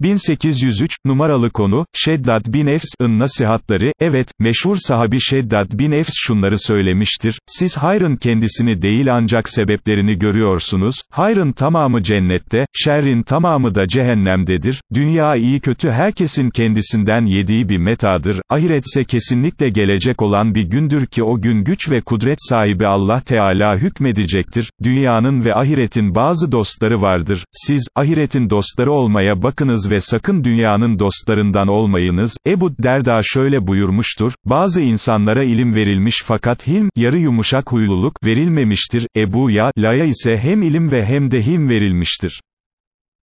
1803, numaralı konu, Şeddad bin Efs'ın nasihatları, evet, meşhur sahabi Şeddad bin Efs şunları söylemiştir, siz hayrın kendisini değil ancak sebeplerini görüyorsunuz, hayrın tamamı cennette, şerrin tamamı da cehennemdedir, dünya iyi kötü herkesin kendisinden yediği bir metadır, ahiretse kesinlikle gelecek olan bir gündür ki o gün güç ve kudret sahibi Allah Teala hükmedecektir, dünyanın ve ahiretin bazı dostları vardır, siz, ahiretin dostları olmaya bakınız ve sakın dünyanın dostlarından olmayınız, Ebu Derda şöyle buyurmuştur, bazı insanlara ilim verilmiş fakat hilm, yarı yumuşak huyluluk, verilmemiştir, Ebu Ya, La'ya ise hem ilim ve hem de him verilmiştir.